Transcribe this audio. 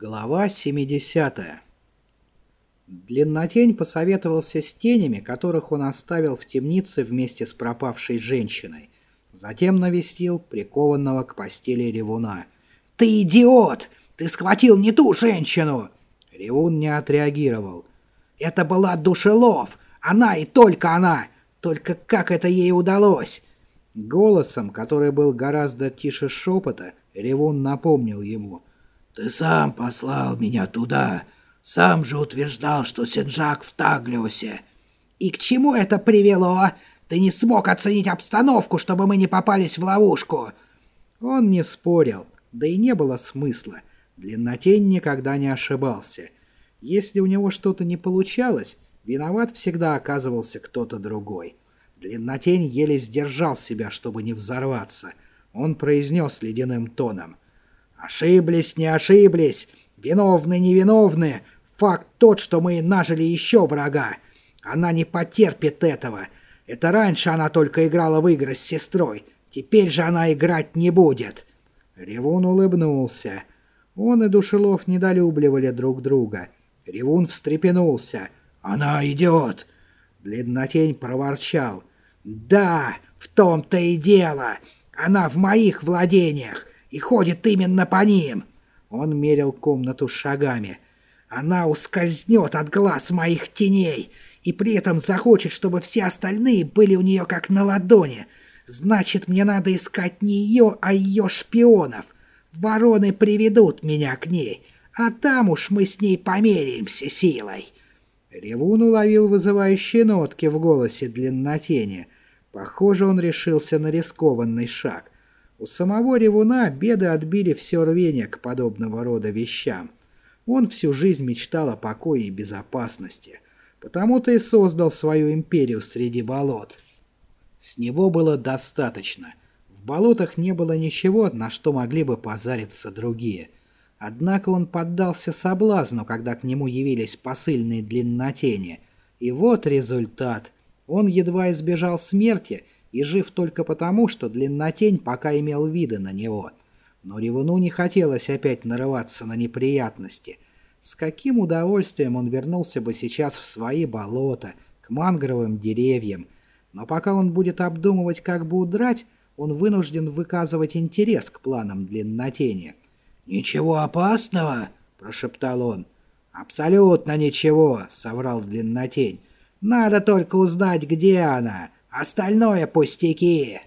Глава 70 Длиннотень посоветовался с тенями, которых он оставил в темнице вместе с пропавшей женщиной. Затем навестил прикованного к постели ревуна. «Ты идиот! Ты схватил не ту женщину!» Ревун не отреагировал. «Это была Душелов! Она и только она! Только как это ей удалось?» Голосом, который был гораздо тише шепота, Ревун напомнил ему – ты сам послал меня туда. Сам же утверждал, что Синджак в Таглиусе. И к чему это привело? Ты не смог оценить обстановку, чтобы мы не попались в ловушку. Он не спорил, да и не было смысла. Длиннотень никогда не ошибался. Если у него что-то не получалось, виноват всегда оказывался кто-то другой. Длиннотень еле сдержал себя, чтобы не взорваться. Он произнес ледяным тоном — Ошиблись, не ошиблись, виновны, невиновны. Факт тот, что мы нажили еще врага. Она не потерпит этого. Это раньше она только играла в игры с сестрой. Теперь же она играть не будет. Ревун улыбнулся. Он и Душелов недолюбливали друг друга. Ревун встрепенулся. «Она идет!» Длиннотень проворчал. «Да, в том-то и дело. Она в моих владениях и ходит именно по ним. Он мерил комнату шагами. Она ускользнет от глаз моих теней и при этом захочет, чтобы все остальные были у нее как на ладони. Значит, мне надо искать не ее, а ее шпионов. Вороны приведут меня к ней, а там уж мы с ней померяемся силой. Ревун уловил вызывающие нотки в голосе длиннотени. Похоже, он решился на рискованный шаг — у самого Ревуна беды отбили все рвение к подобного рода вещам. Он всю жизнь мечтал о покое и безопасности, потому-то и создал свою империю среди болот. С него было достаточно. В болотах не было ничего, на что могли бы позариться другие. Однако он поддался соблазну, когда к нему явились посыльные длиннотени. И вот результат. Он едва избежал смерти – и жив только потому, что Длиннотень пока имел виды на него. Но Ревуну не хотелось опять нарываться на неприятности. С каким удовольствием он вернулся бы сейчас в свои болота, к мангровым деревьям. Но пока он будет обдумывать, как бы удрать, он вынужден выказывать интерес к планам Длиннотени. «Ничего опасного?» – прошептал он. «Абсолютно ничего», – соврал Длиннотень. «Надо только узнать, где она». Остальное пустяки.